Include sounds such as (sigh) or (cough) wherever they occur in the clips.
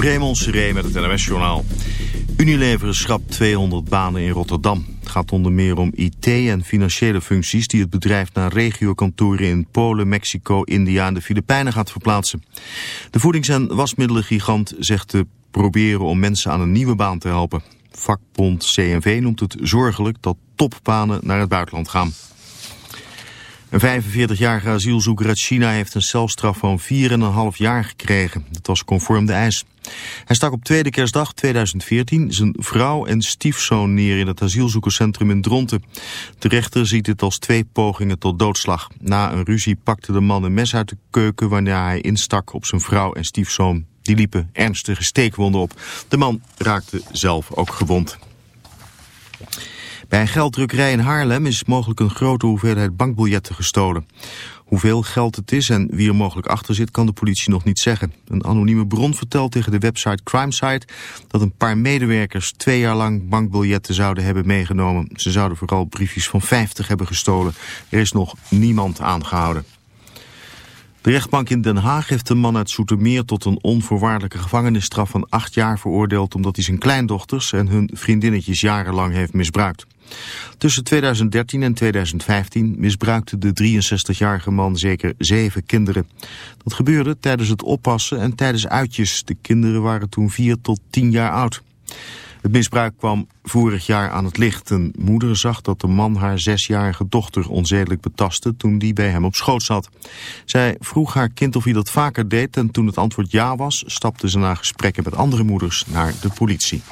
Raymond Seré met het NMS-journaal. Unilever schrapt 200 banen in Rotterdam. Het gaat onder meer om IT en financiële functies... die het bedrijf naar regiokantoren in Polen, Mexico, India en de Filipijnen gaat verplaatsen. De voedings- en wasmiddelengigant zegt te proberen om mensen aan een nieuwe baan te helpen. Vakbond CNV noemt het zorgelijk dat topbanen naar het buitenland gaan. Een 45-jarige asielzoeker uit China heeft een celstraf van 4,5 jaar gekregen. Dat was conform de eis. Hij stak op tweede kerstdag 2014 zijn vrouw en stiefzoon neer in het asielzoekerscentrum in Dronten. De rechter ziet dit als twee pogingen tot doodslag. Na een ruzie pakte de man een mes uit de keuken wanneer hij instak op zijn vrouw en stiefzoon. Die liepen ernstige steekwonden op. De man raakte zelf ook gewond. Bij een gelddrukkerij in Haarlem is mogelijk een grote hoeveelheid bankbiljetten gestolen. Hoeveel geld het is en wie er mogelijk achter zit kan de politie nog niet zeggen. Een anonieme bron vertelt tegen de website Crimesite dat een paar medewerkers twee jaar lang bankbiljetten zouden hebben meegenomen. Ze zouden vooral briefjes van 50 hebben gestolen. Er is nog niemand aangehouden. De rechtbank in Den Haag heeft een man uit Soetermeer tot een onvoorwaardelijke gevangenisstraf van acht jaar veroordeeld omdat hij zijn kleindochters en hun vriendinnetjes jarenlang heeft misbruikt. Tussen 2013 en 2015 misbruikte de 63-jarige man zeker zeven kinderen. Dat gebeurde tijdens het oppassen en tijdens uitjes. De kinderen waren toen vier tot tien jaar oud. Het misbruik kwam vorig jaar aan het licht. Een moeder zag dat de man haar zesjarige dochter onzedelijk betastte toen die bij hem op schoot zat. Zij vroeg haar kind of hij dat vaker deed en toen het antwoord ja was, stapte ze na gesprekken met andere moeders naar de politie.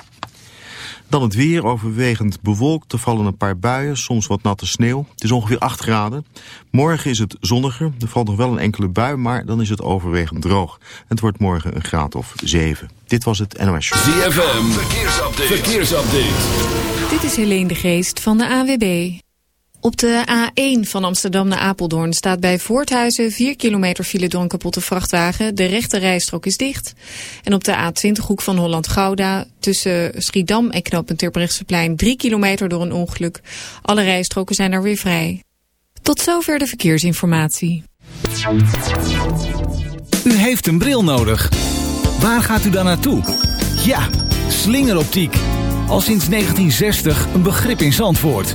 Dan het weer, overwegend bewolkt. Er vallen een paar buien, soms wat natte sneeuw. Het is ongeveer 8 graden. Morgen is het zonniger. Er valt nog wel een enkele bui, maar dan is het overwegend droog. Het wordt morgen een graad of 7. Dit was het NOS Show. ZFM, verkeersupdate. verkeersupdate. Dit is Helene de Geest van de AWB. Op de A1 van Amsterdam naar Apeldoorn staat bij Voorthuizen 4 kilometer file door een kapotte vrachtwagen. De rechte rijstrook is dicht. En op de A20 hoek van Holland-Gouda tussen Schiedam en knooppunt Terbrechtseplein 3 kilometer door een ongeluk. Alle rijstroken zijn er weer vrij. Tot zover de verkeersinformatie. U heeft een bril nodig. Waar gaat u dan naartoe? Ja, slingeroptiek. Al sinds 1960 een begrip in Zandvoort.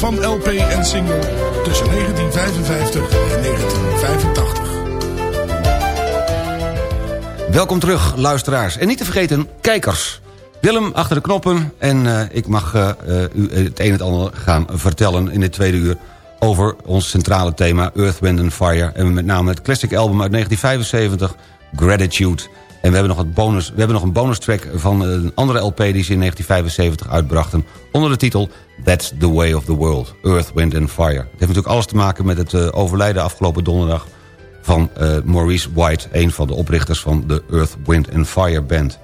Van LP en single tussen 1955 en 1985. Welkom terug, luisteraars. En niet te vergeten, kijkers. Willem achter de knoppen en uh, ik mag uh, u het een en het ander gaan vertellen in dit tweede uur... over ons centrale thema Earth, Wind Fire. En met name het classic album uit 1975, Gratitude. En we hebben nog, het bonus, we hebben nog een bonus track van een andere LP... die ze in 1975 uitbrachten onder de titel That's the Way of the World. Earth, Wind and Fire. Het heeft natuurlijk alles te maken met het uh, overlijden afgelopen donderdag... van uh, Maurice White, een van de oprichters van de Earth, Wind and Fire Band.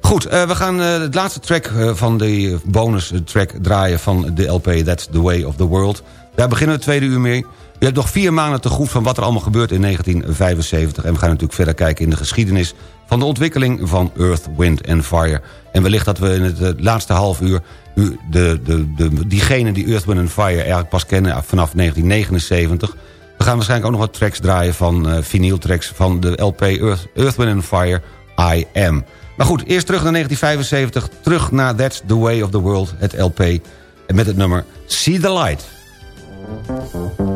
Goed, we gaan uh, het laatste track van de bonus track draaien van de LP That's the Way of the World. Daar beginnen we het tweede uur mee. U hebt nog vier maanden te goed van wat er allemaal gebeurt in 1975. En we gaan natuurlijk verder kijken in de geschiedenis van de ontwikkeling van Earth, Wind and Fire. En wellicht dat we in het laatste half uur u de, de, de, diegenen die Earth, Wind and Fire eigenlijk pas kennen vanaf 1979... We gaan waarschijnlijk ook nog wat tracks draaien van uh, vinyltracks van de LP Earth, Wind and Fire, I Am. Maar goed, eerst terug naar 1975. Terug naar That's the Way of the World, het LP. Met het nummer See the Light. See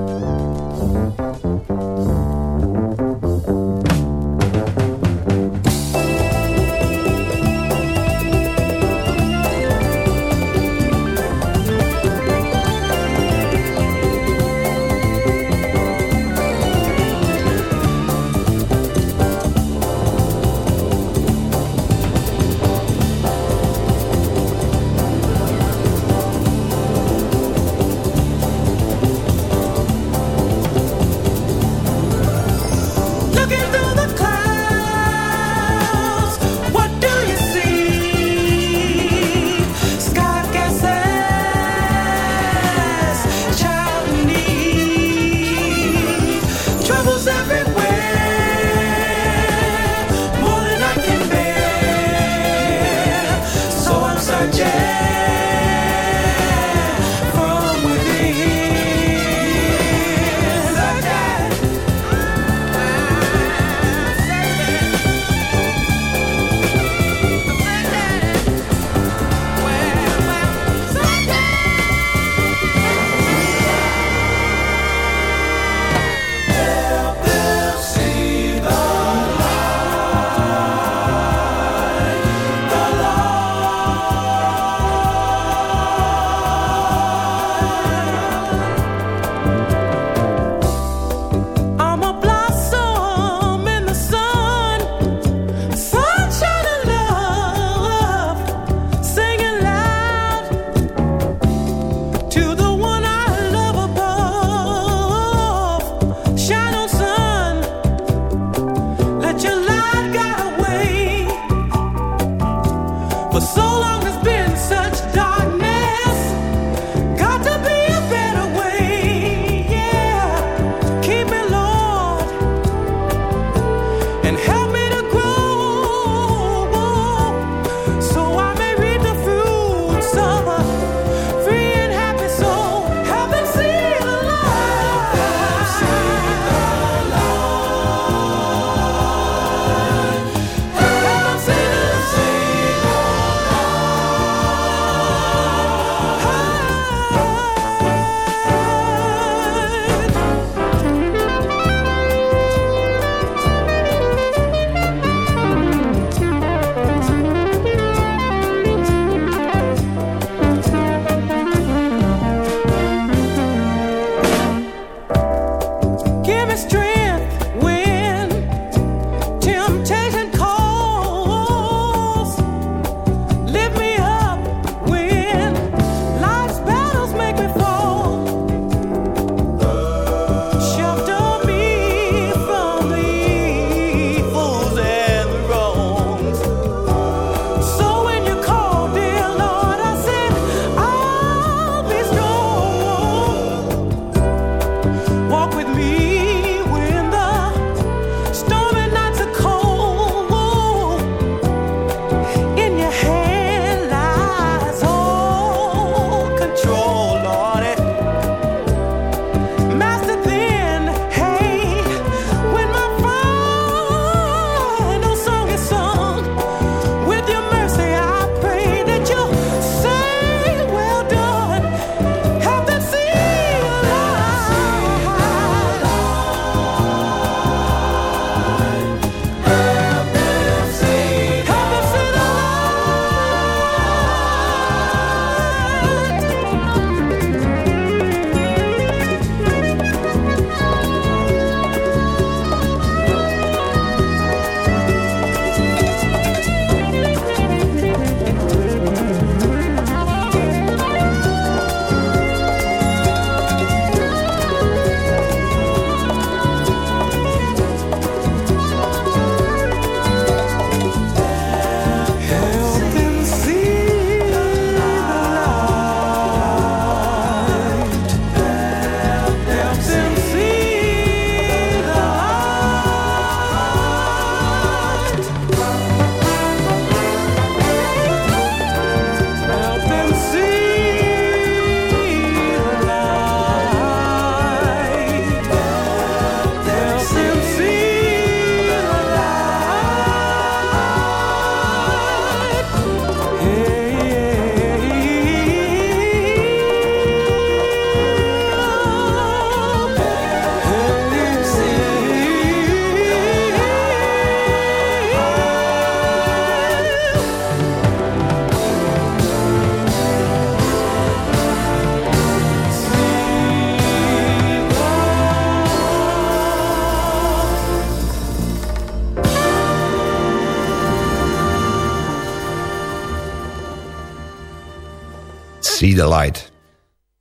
the Light.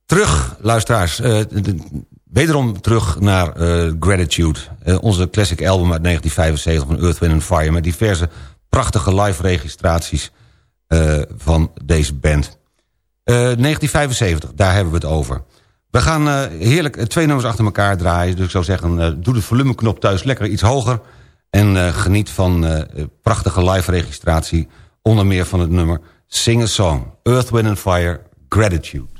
Terug, luisteraars. Uh, wederom terug naar uh, Gratitude. Uh, onze classic album uit 1975 van Earth, Wind Fire... met diverse prachtige live registraties van deze band. 1975, daar hebben we het over. We gaan heerlijk twee nummers achter elkaar draaien. Dus ik zou zeggen, doe de volumeknop thuis lekker iets hoger... en geniet van prachtige live registratie... onder meer van het nummer Sing a Song. Earth, Wind and Fire, Gratitude.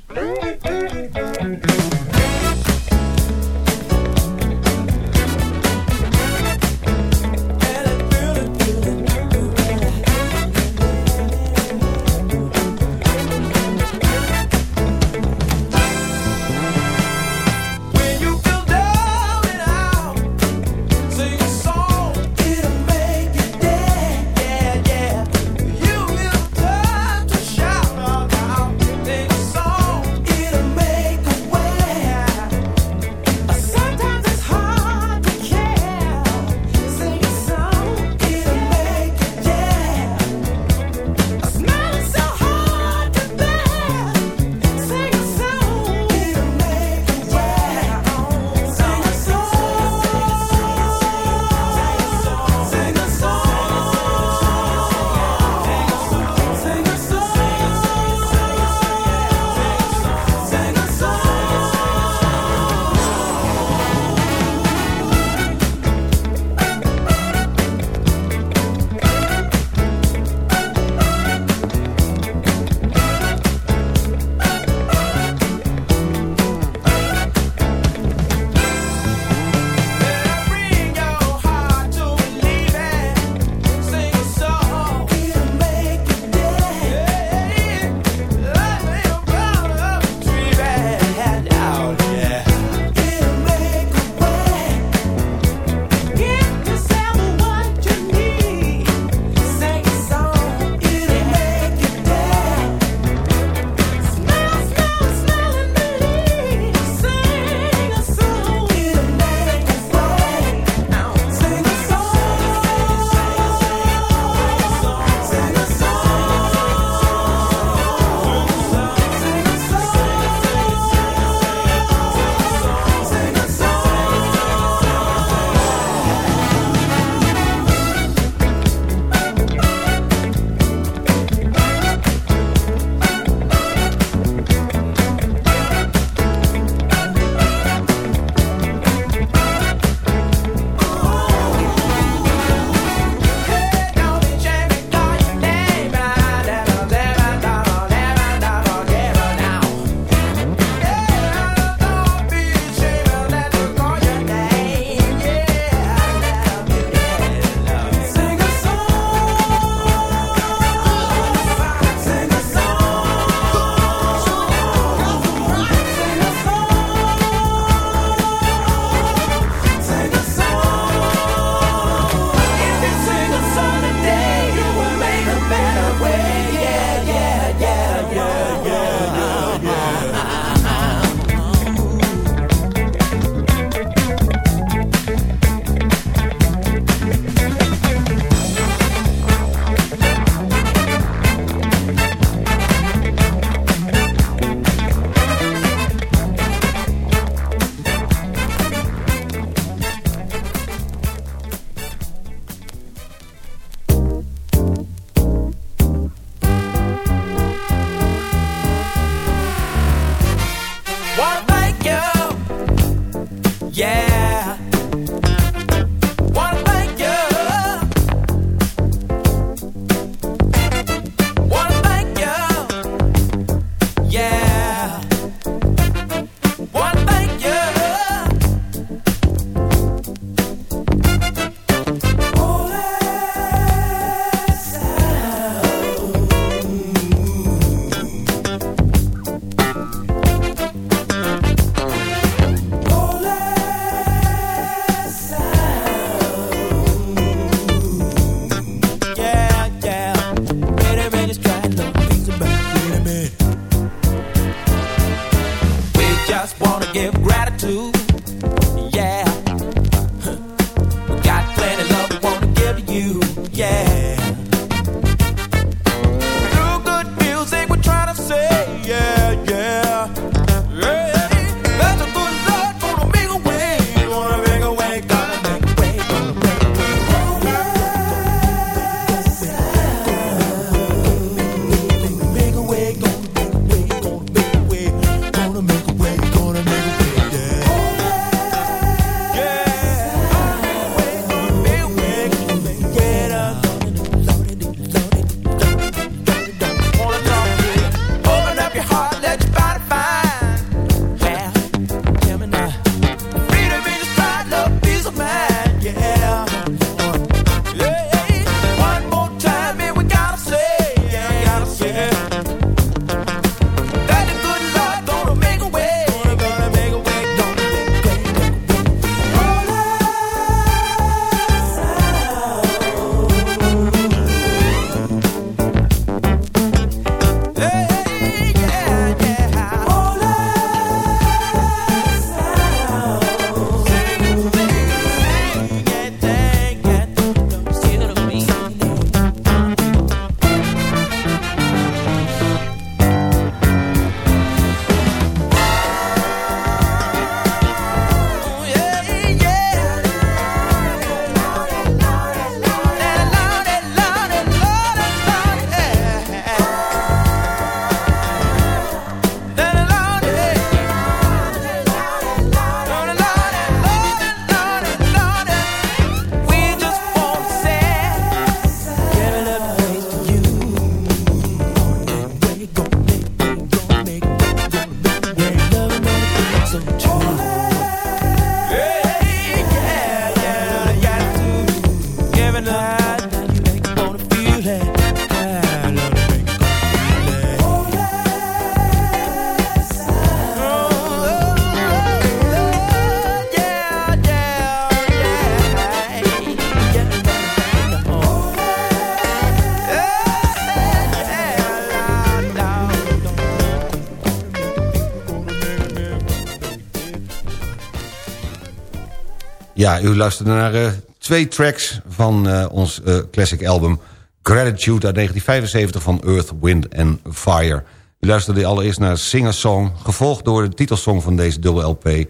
Ja, u luisterde naar uh, twee tracks van uh, ons uh, classic album... Gratitude uit 1975 van Earth, Wind and Fire. U luisterde allereerst naar Singer Song... gevolgd door de titelsong van deze dubbel LP,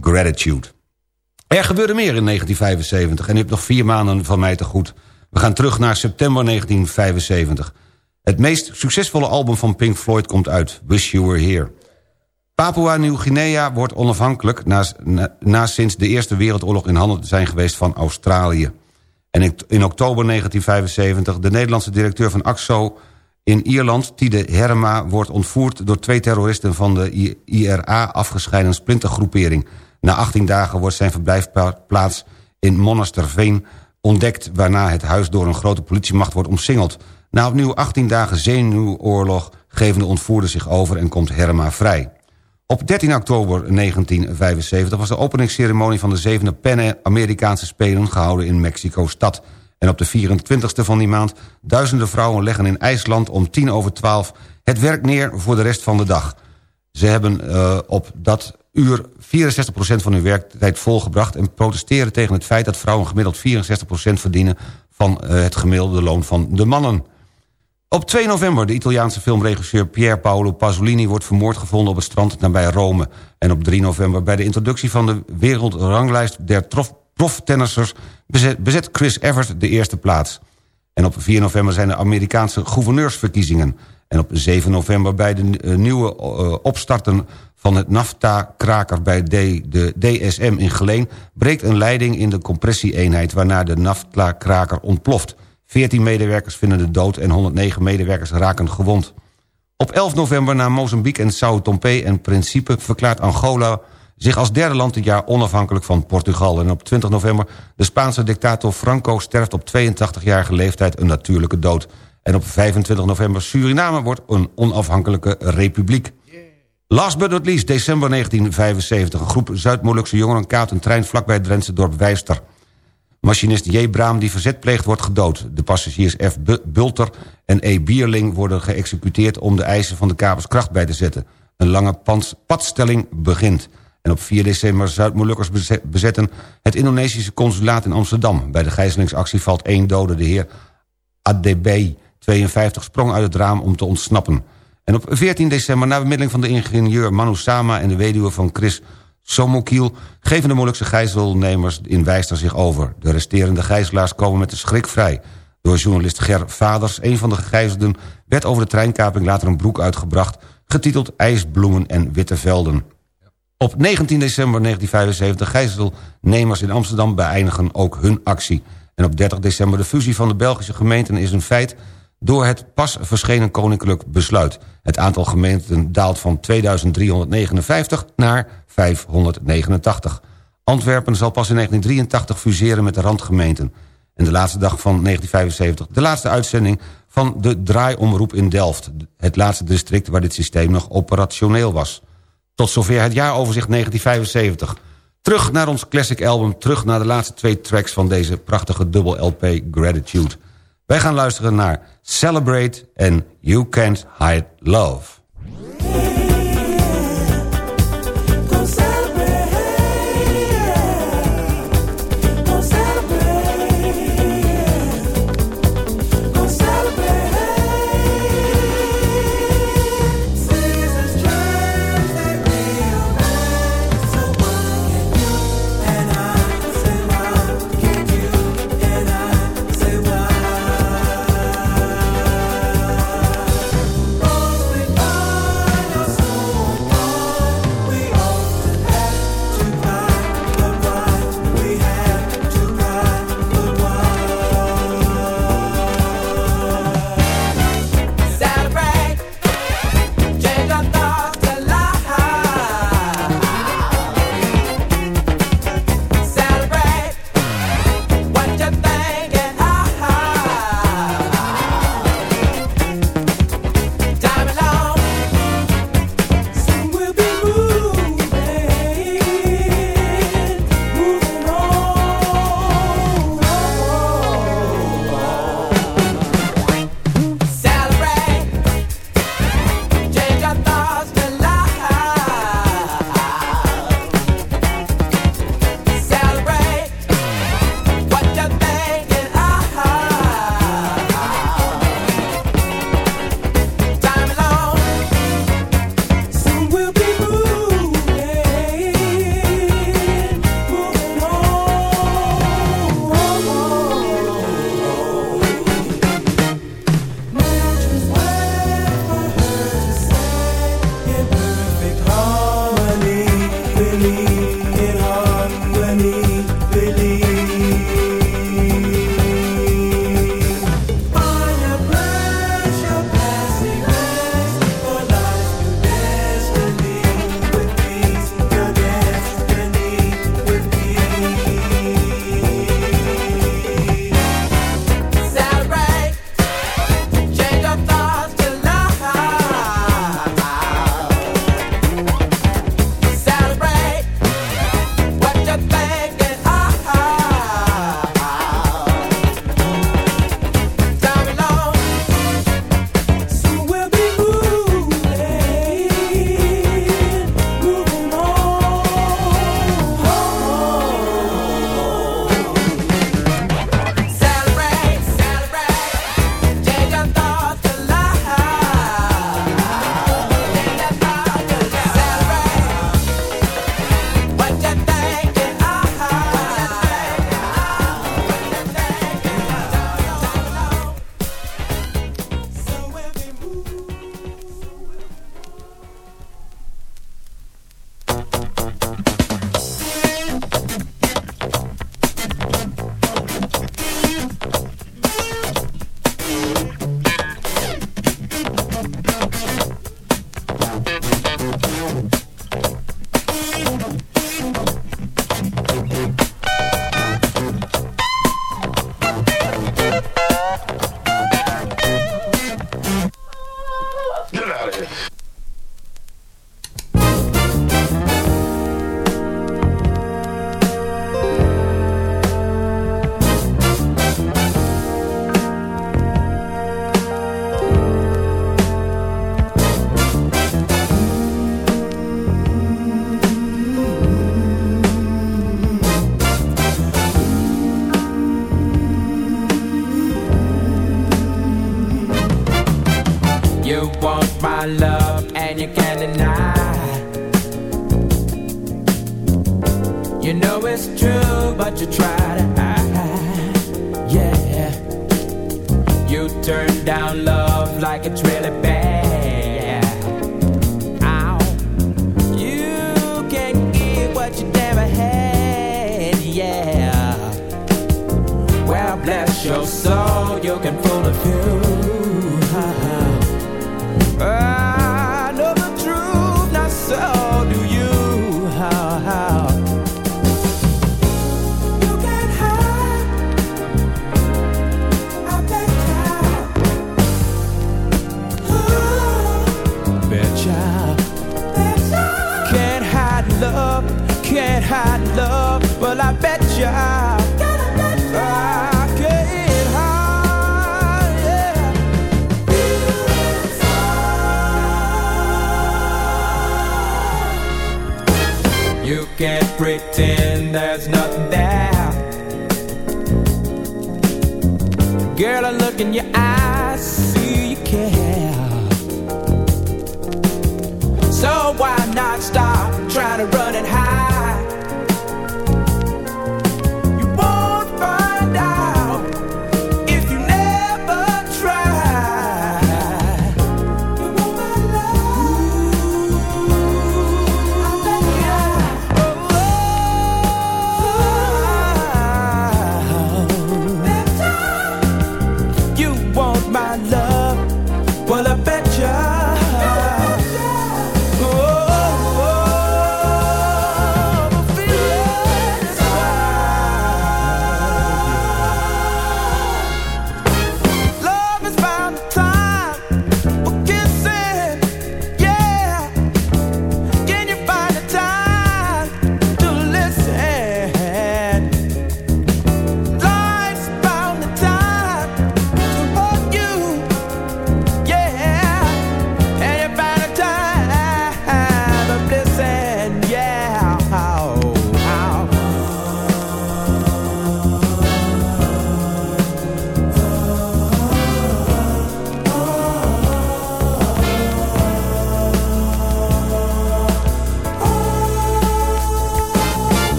Gratitude. Er gebeurde meer in 1975 en u hebt nog vier maanden van mij te goed. We gaan terug naar september 1975. Het meest succesvolle album van Pink Floyd komt uit, Wish You Were Here... Papua Nieuw-Guinea wordt onafhankelijk... Na, sinds de Eerste Wereldoorlog in handen zijn geweest van Australië. En in, oktober 1975 de Nederlandse directeur van AXO in Ierland... Tide Herma wordt ontvoerd door twee terroristen... van de IRA afgescheiden splintergroepering. Na 18 dagen wordt zijn verblijfplaats in Monasterveen ontdekt... waarna het huis door een grote politiemacht wordt omsingeld. Na opnieuw 18 dagen zenuwoorlog geven de ontvoerders zich over... en komt Herma vrij. Op 13 oktober 1975 was de openingsceremonie van de zevende Pan-Amerikaanse Spelen gehouden in Mexico-stad. En op de 24e van die maand duizenden vrouwen leggen in IJsland om tien over twaalf het werk neer voor de rest van de dag. Ze hebben uh, op dat uur 64% van hun werktijd volgebracht... en protesteren tegen het feit dat vrouwen gemiddeld 64% verdienen... van uh, het gemiddelde loon van de mannen. Op 2 november de Italiaanse filmregisseur Pier Paolo Pasolini... wordt vermoord gevonden op het strand nabij Rome. En op 3 november bij de introductie van de wereldranglijst... der proftennissers bezet, Chris Evert de eerste plaats. En op 4 november zijn de Amerikaanse gouverneursverkiezingen. En op 7 november bij de uh, nieuwe uh, opstarten van het NAFTA-kraker bij de DSM in Geleen... breekt een leiding in de compressieeenheid waarna de NAFTA-kraker ontploft... 14 medewerkers vinden de dood en 109 medewerkers raken gewond. Op 11 november na Mozambique en Sao Tomé en Principe verklaart Angola zich als derde land dit jaar onafhankelijk van Portugal. En op 20 november de Spaanse dictator Franco sterft op 82-jarige leeftijd een natuurlijke dood. En op 25 november Suriname wordt een onafhankelijke republiek. Last but not least, december 1975. Een groep Zuid-Molukse jongeren kaapt een trein vlakbij het Drentse dorp Wijster. Machinist J. Braam die verzet pleegt wordt gedood. De passagiers F. Bulter en E. Bierling worden geëxecuteerd... om de eisen van de kapers kracht bij te zetten. Een lange padstelling begint. En op 4 december Zuid-Molukkers bezetten het Indonesische consulaat in Amsterdam. Bij de gijzelingsactie valt één dode. De heer ADB 52 sprong uit het raam om te ontsnappen. En op 14 december, na bemiddeling van de ingenieur Manu Sama... en de weduwe van Chris Somokiel geven de Molukse gijzelnemers in Wijster zich over. De resterende gijzelaars komen met de schrik vrij. Door journalist Ger Vaders, een van de gegijzelden... werd over de treinkaping later een broek uitgebracht... getiteld IJsbloemen en Witte Velden. Op 19 december 1975 gijzelnemers in Amsterdam beëindigen ook hun actie. En op 30 december de fusie van de Belgische gemeenten is een feit door het pas verschenen koninklijk besluit. Het aantal gemeenten daalt van 2359 naar 589. Antwerpen zal pas in 1983 fuseren met de randgemeenten. En de laatste dag van 1975 de laatste uitzending van de draaiomroep in Delft. Het laatste district waar dit systeem nog operationeel was. Tot zover het jaaroverzicht 1975. Terug naar ons classic album, terug naar de laatste twee tracks van deze prachtige dubbel LP Gratitude. Wij gaan luisteren naar Celebrate and You Can't Hide Love.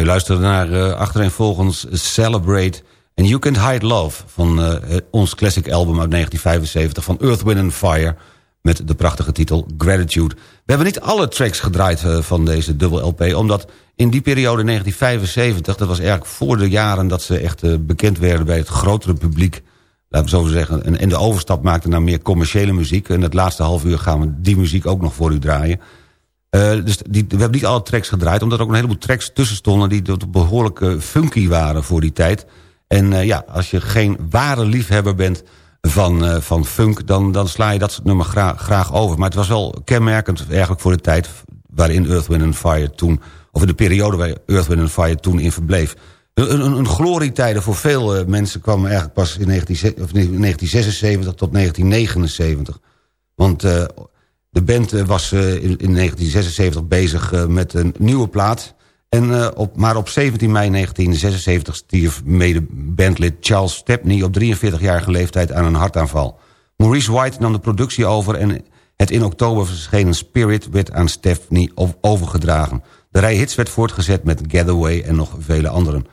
U luistert naar uh, achtereenvolgens Celebrate and You Can't Hide Love... van uh, ons classic album uit 1975 van Earth, Wind Fire... met de prachtige titel Gratitude. We hebben niet alle tracks gedraaid uh, van deze dubbel LP... omdat in die periode 1975, dat was eigenlijk voor de jaren... dat ze echt bekend werden bij het grotere publiek... laten we zo zeggen, en, en de overstap maakten naar meer commerciële muziek... en het laatste half uur gaan we die muziek ook nog voor u draaien... Uh, dus die, we hebben niet alle tracks gedraaid... omdat er ook een heleboel tracks tussen stonden... die behoorlijk uh, funky waren voor die tijd. En uh, ja, als je geen ware liefhebber bent van, van funk... Dan, dan sla je dat nummer graag, graag over. Maar het was wel kenmerkend eigenlijk voor de tijd... waarin Earth, Wind Fire toen... of in de periode waar Earth, Wind Fire toen in verbleef. Een, een, een glorietijden voor veel mensen kwam eigenlijk pas in 19, of 1976 tot 1979. Want... De band was in, in 1976 bezig met een nieuwe plaat. En, op, maar op 17 mei 1976 stierf mede-bandlid Charles Stepney... op 43-jarige leeftijd aan een hartaanval. Maurice White nam de productie over... en het in oktober verschenen Spirit werd aan Stepney overgedragen. De rij hits werd voortgezet met Getaway en nog vele anderen.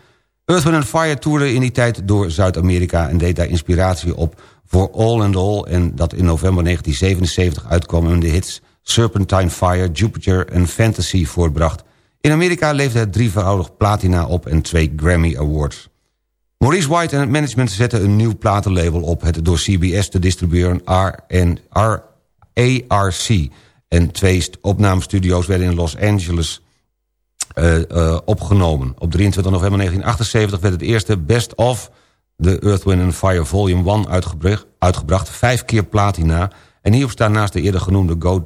Earth, Wind Fire toerde in die tijd door Zuid-Amerika... en deed daar inspiratie op voor All and All... en dat in november 1977 uitkwam in de hits... Serpentine Fire, Jupiter en Fantasy voortbracht. In Amerika leefde het drievoudig platina op en twee Grammy Awards. Maurice White en het management zetten een nieuw platenlabel op... het door CBS te distribueren ARC. En twee opnamestudio's werden in Los Angeles opgenomen. Op 23 november 1978 werd het eerste Best of... de Earth, Wind Fire Volume 1 uitgebracht, uitgebracht. Vijf keer platina. En hierop staan naast de eerder genoemde Go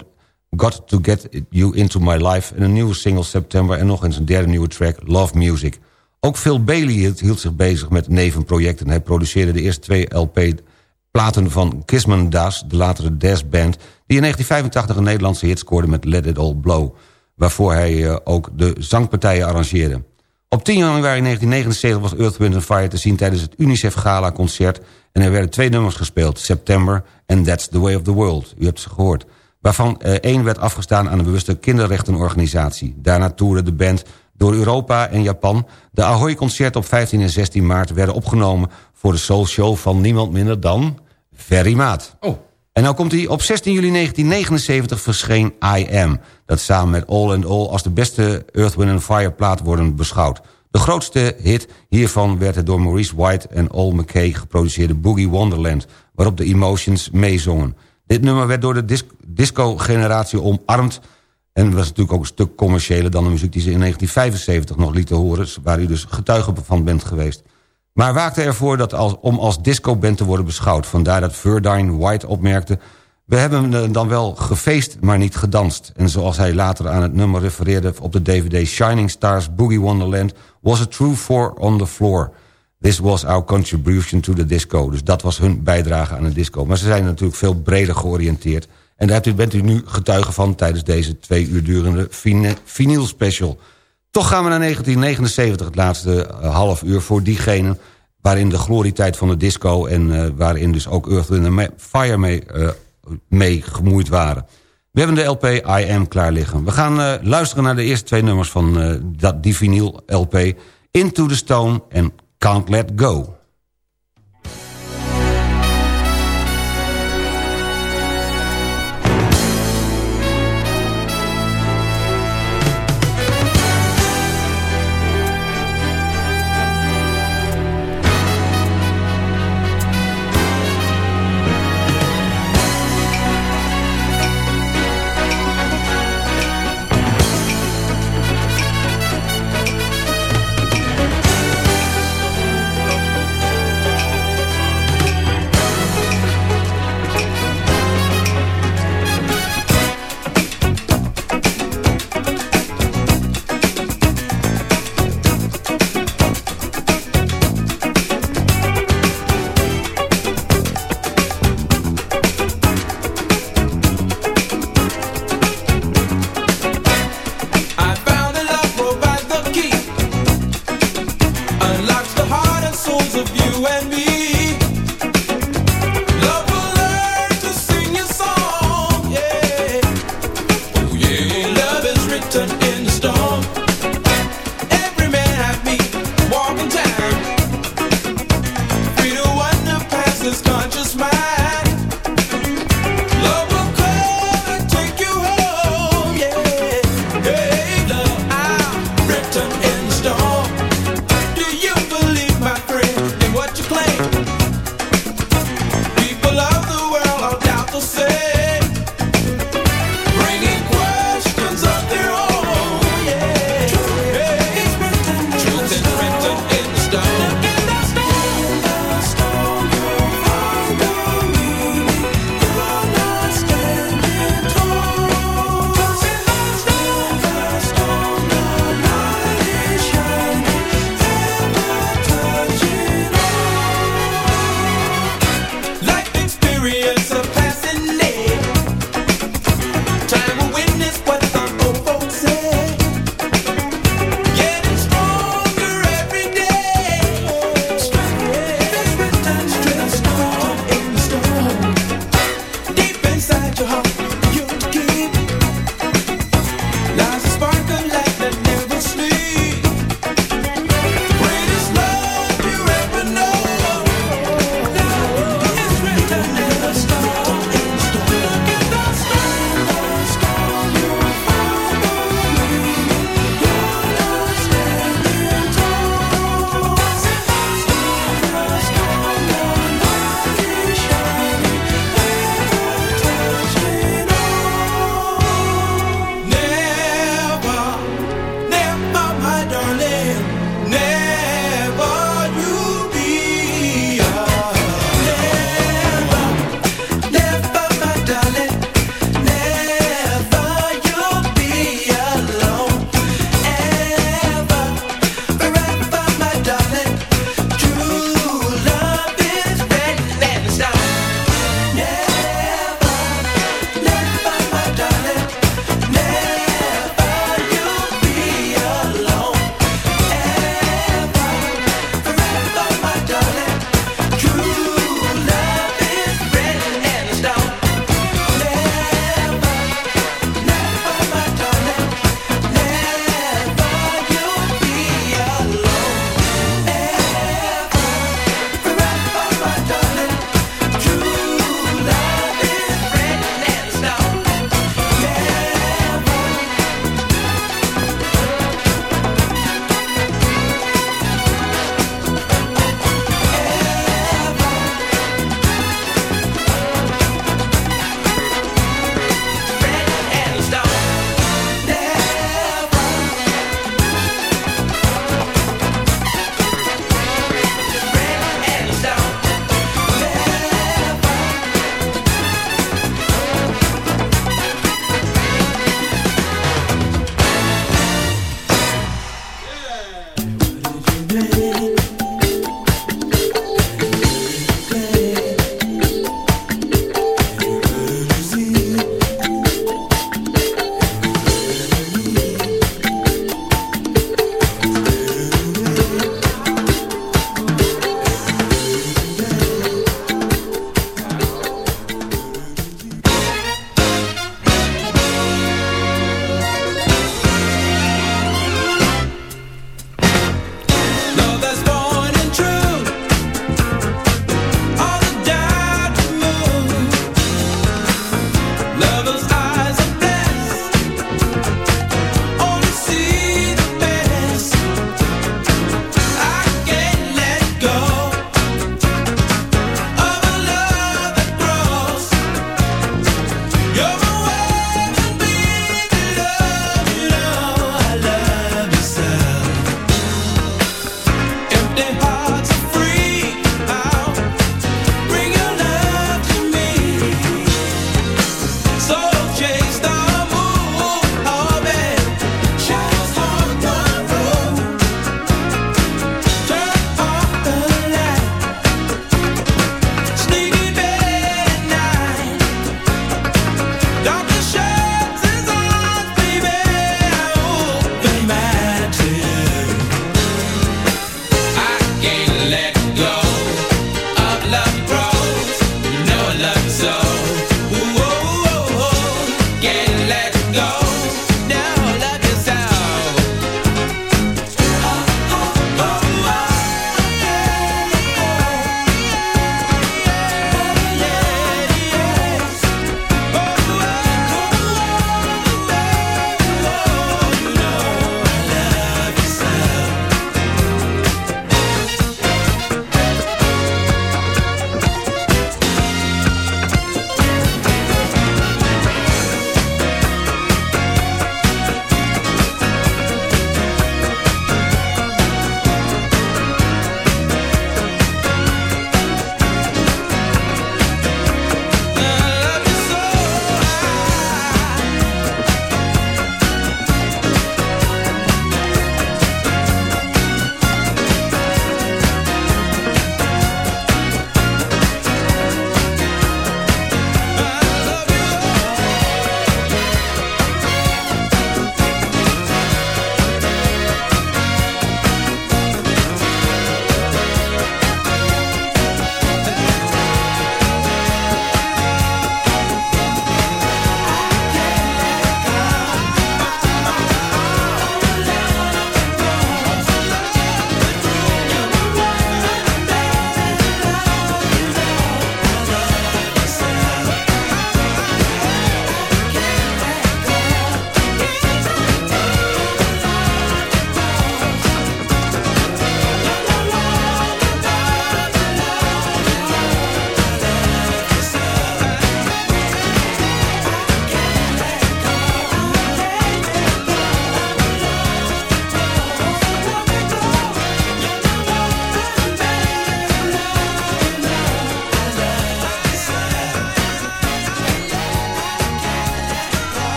Got to Get You Into My Life... en een nieuwe single September en nog eens een derde nieuwe track Love Music. Ook Phil Bailey hield, zich bezig met nevenprojecten. Hij produceerde de eerste twee LP-platen van Kisman Das... de latere Das Band... die in 1985 een Nederlandse hit scoorde met Let It All Blow... waarvoor hij uh, ook de zangpartijen arrangeerde. Op 10 januari 1979 was Earth, Wind Fire te zien... tijdens het UNICEF Gala-concert... en er werden twee nummers gespeeld, September en That's the Way of the World. U hebt ze gehoord waarvan eh, één werd afgestaan aan een bewuste kinderrechtenorganisatie. Daarna toerde de band door Europa en Japan. De Ahoy-concert op 15 en 16 maart werden opgenomen... voor de Soul Show van niemand minder dan Ferry Maat. Oh. En nou komt hij op 16 juli 1979 verscheen I Am... dat samen met All and All als de beste Earth, Wind Fire plaat worden beschouwd. De grootste hit hiervan werd het door Maurice White en Al McKay geproduceerde Boogie Wonderland... waarop de Emotions meezongen. Dit nummer werd door de disco-generatie omarmd... en was natuurlijk ook een stuk commerciëler dan de muziek die ze in 1975 nog lieten horen... waar u dus getuige van bent geweest. Maar waakte ervoor dat als, om als disco-band te worden beschouwd. Vandaar dat Verdine White opmerkte... We hebben dan wel gefeest, maar niet gedanst. En zoals hij later aan het nummer refereerde op de DVD Shining Stars Boogie Wonderland... was a true four on the floor... This was our contribution to the disco. Dus dat was hun bijdrage aan de disco. Maar ze zijn natuurlijk veel breder georiënteerd. En daar bent u nu getuige van tijdens deze twee uur durende vinyl special. Toch gaan we naar 1979, het laatste uh, half uur voor diegenen... waarin de glorietijd van de disco en uh, waarin dus ook Earth, Wind Fire mee, uh, mee gemoeid waren. We hebben de LP I Am klaar liggen. We gaan luisteren naar de eerste twee nummers van dat, die vinyl LP... Into the Stone en Can't Let Go.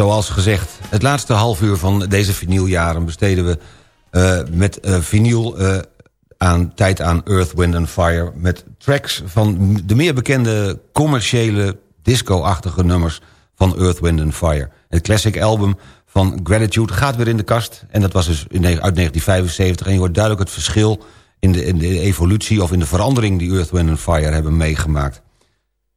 Zoals gezegd, het laatste half uur van deze vinyljaren... besteden we uh, met uh, vinyl uh, aan, tijd aan Earth, Wind and Fire... met tracks van de meer bekende commerciële disco-achtige nummers... van Earth, Wind and Fire. Het classic album van Gratitude gaat weer in de kast. En dat was dus uit 1975. En je hoort duidelijk het verschil in de, in de evolutie... of in de verandering die Earth, Wind and Fire hebben meegemaakt.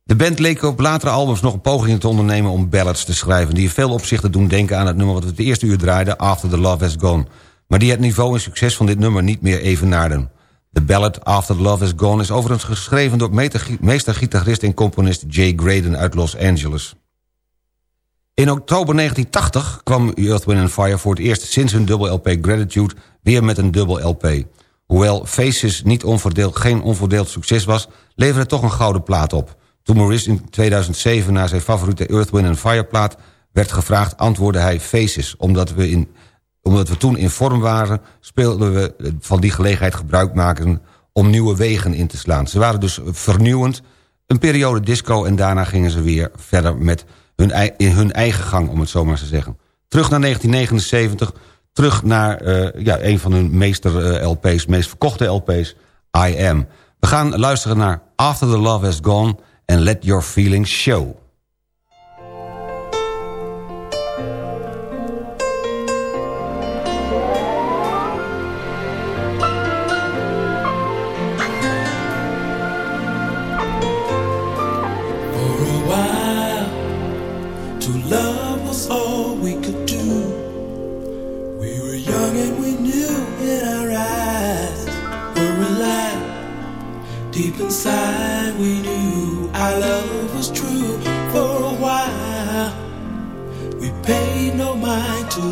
De band leek op latere albums nog een poging te ondernemen om ballads te schrijven... die in veel opzichten doen denken aan het nummer wat we het eerste uur draaiden... After the Love Has Gone. Maar die het niveau en succes van dit nummer niet meer evenaarden. De ballad After the Love Has Gone is overigens geschreven... door meestergitarist en componist Jay Graydon uit Los Angeles. In oktober 1980 kwam Earth, Wind Fire voor het eerst sinds hun dubbel LP Gratitude... weer met een dubbel LP. Hoewel Faces niet onverdeeld, geen onverdeeld succes was... leverde het toch een gouden plaat op... Toen Maurice in 2007 naar zijn favoriete Earth, Wind Fire plaat werd gevraagd... antwoordde hij Faces. Omdat we, in, omdat we toen in vorm waren... speelden we van die gelegenheid gebruik maken... om nieuwe wegen in te slaan. Ze waren dus vernieuwend. Een periode disco en daarna gingen ze weer verder met hun, in hun eigen gang... om het zo maar te zeggen. Terug naar 1979. Terug naar uh, ja, een van hun meester LP's, meest verkochte LP's, I Am. We gaan luisteren naar After the Love Has Gone and let your feelings show.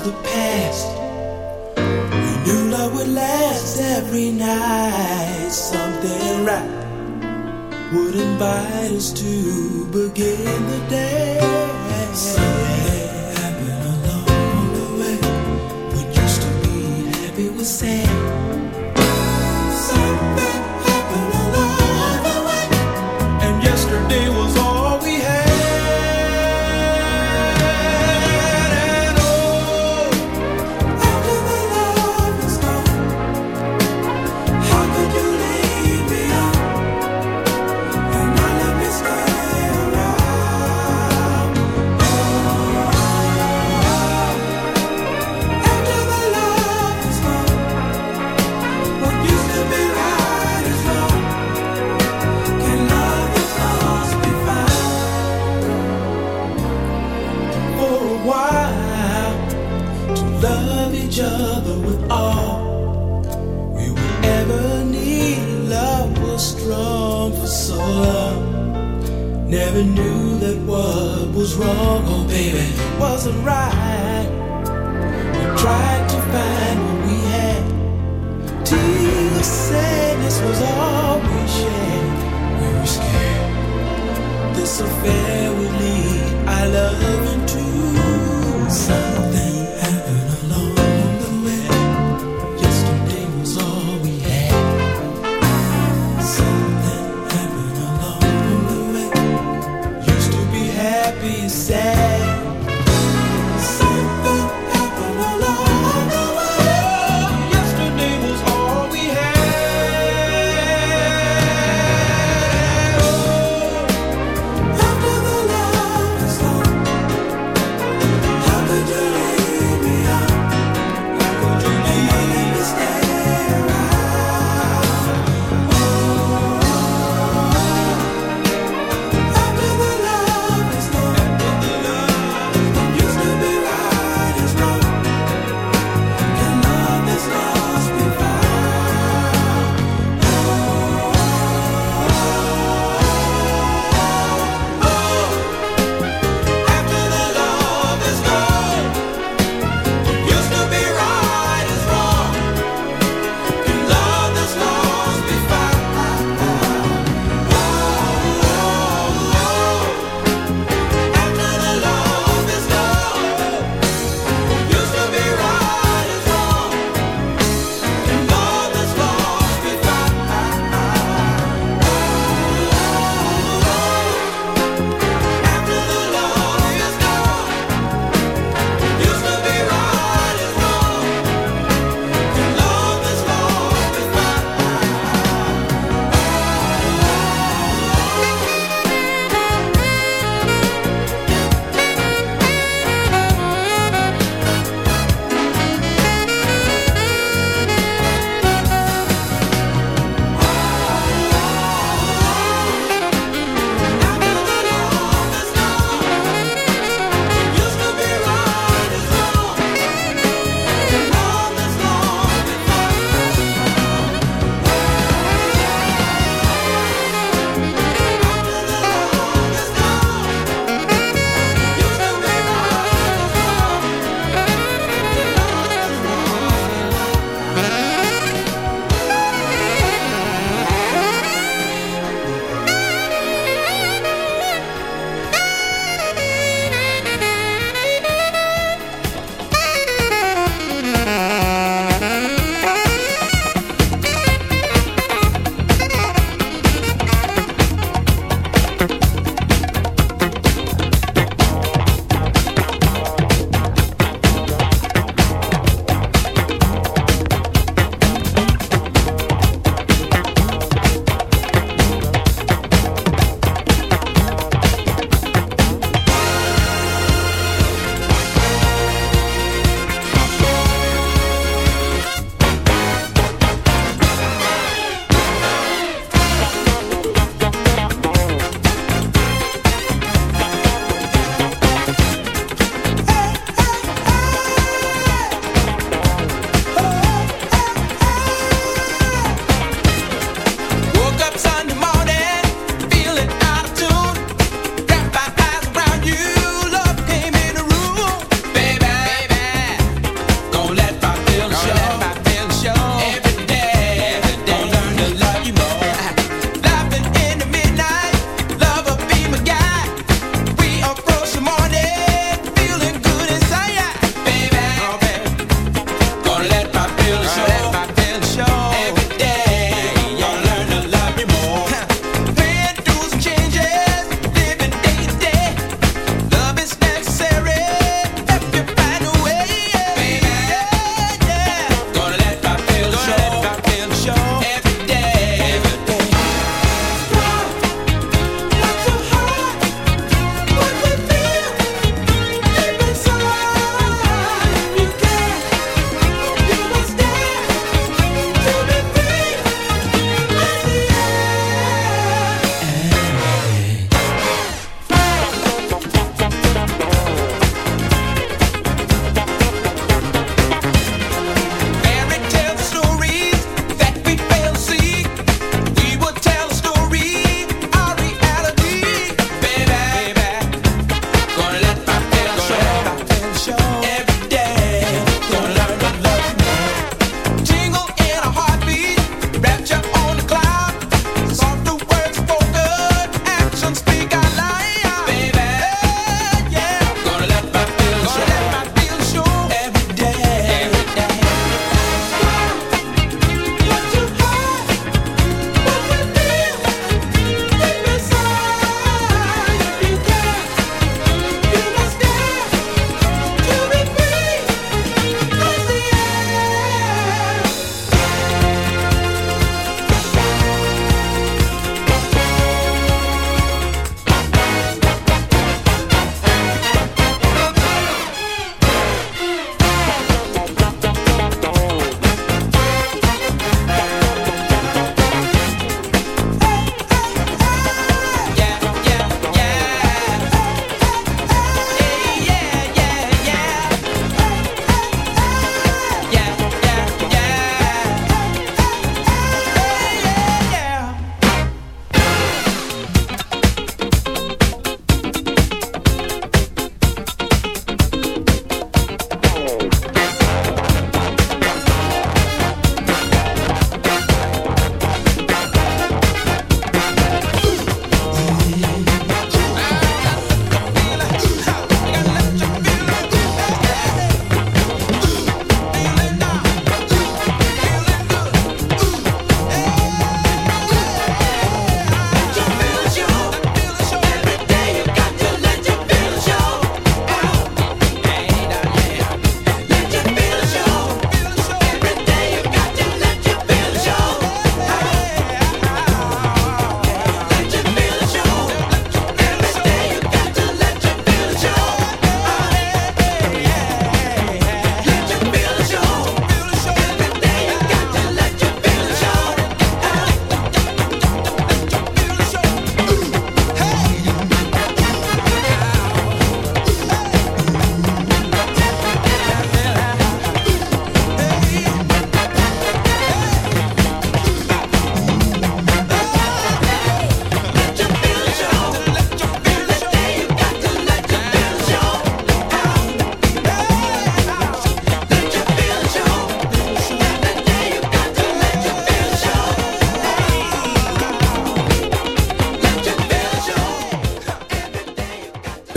the past. We knew love would last every night. Something right would invite us to begin the day. Something happened along the way. We used to be happy was sad. never knew that what was wrong, oh baby, wasn't right. We tried to find what we had. Tears of sadness was all we shared. We were scared. This affair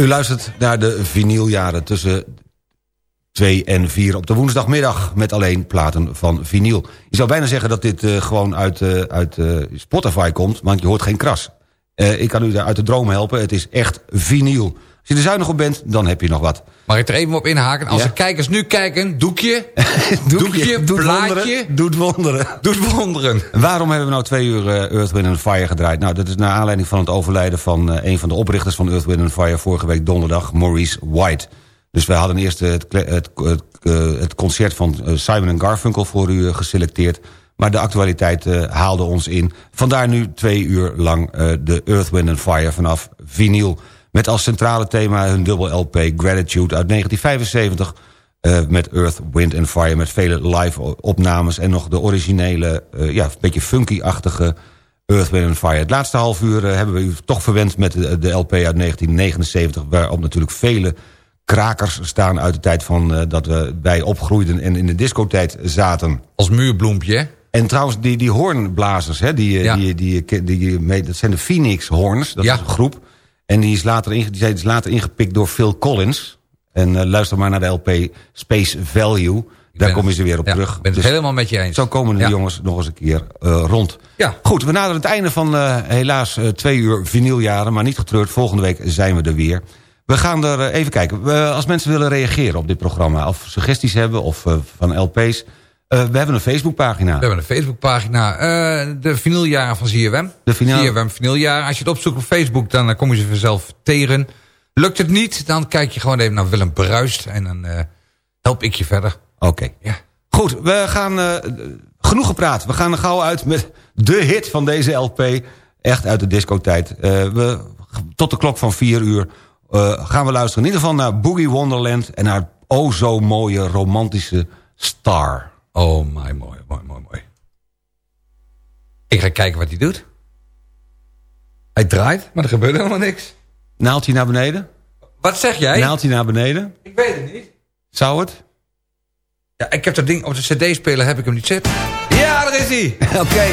U luistert naar de vinyljaren tussen 2 en 4 op de woensdagmiddag... met alleen platen van vinyl. Je zou bijna zeggen dat dit uh, gewoon uit, uh, uit uh, Spotify komt... want je hoort geen kras. ik kan u daar uit de droom helpen, het is echt vinyl. Als je er zuinig op bent, dan heb je nog wat. Mag ik er even op inhaken? Als ja? de kijkers nu kijken, doekje, (laughs) doekje, doekje doet. Wonderen, doet wonderen. Doet wonderen. (laughs) Waarom hebben we nou twee uur Earth, Wind Fire gedraaid? Nou, dat is naar aanleiding van het overlijden van een van de oprichters van Earth, Wind Fire... vorige week donderdag, Maurice White... Dus wij hadden eerst het, het, het, het concert van Simon Garfunkel voor u geselecteerd. Maar de actualiteit uh, haalde ons in. Vandaar nu twee uur lang uh, de Earth, Wind and Fire vanaf vinyl. Met als centrale thema hun dubbel LP Gratitude uit 1975... Uh, met Earth, Wind and Fire, met vele live opnames... en nog de originele, ja, een beetje funky-achtige Earth, Wind and Fire. Het laatste half uur hebben we u toch verwend met de, de LP uit 1979... waarop natuurlijk vele krakers staan uit de tijd van uh, dat we bij opgroeiden en in de discotijd zaten. Als muurbloempje, En trouwens, die, die hoornblazers, hè, die, ja. die, die, die, die, dat zijn de Phoenix Horns, dat ja. is een groep. En die is, later inge, die is later ingepikt door Phil Collins. En uh, luister maar naar de LP Space Value. Daar kom je ze weer op ja, terug. Ik ben het dus helemaal met je eens. Zo komen de ja. jongens nog eens een keer uh, rond. Ja. Goed, we naderen het einde van uh, helaas twee uur vinyljaren. Maar niet getreurd, volgende week zijn we er weer. We gaan er even kijken. als mensen willen reageren op dit programma... of suggesties hebben of van LP's... Uh, we hebben een Facebookpagina. We hebben een Facebookpagina. Uh, de vinyljaren van ZFM. De vinyl... ZFM vinyljaren. Als je het opzoekt op Facebook, dan kom je ze vanzelf tegen. Lukt het niet, dan kijk je gewoon even naar Willem Bruist. En dan help ik je verder. Oké. Okay. Ja. Goed, we gaan... genoeg gepraat. We gaan er gauw uit met de hit van deze LP. Echt uit de discotijd. we, tot de klok van 4 uur uh, gaan we luisteren in ieder geval naar Boogie Wonderland... en naar oh zo mooie romantische Star. Oh, my, mooi, mooi, mooi, mooi. Ik ga kijken wat hij doet. Hij draait, maar er gebeurt helemaal niks. Naalt hij naar beneden? Wat zeg jij? Naalt hij naar beneden? Ik weet het niet. Zou het? Ja, ik heb dat ding op de cd-speler heb ik hem niet zitten. Ja, daar is hij! (laughs) Oké. Okay.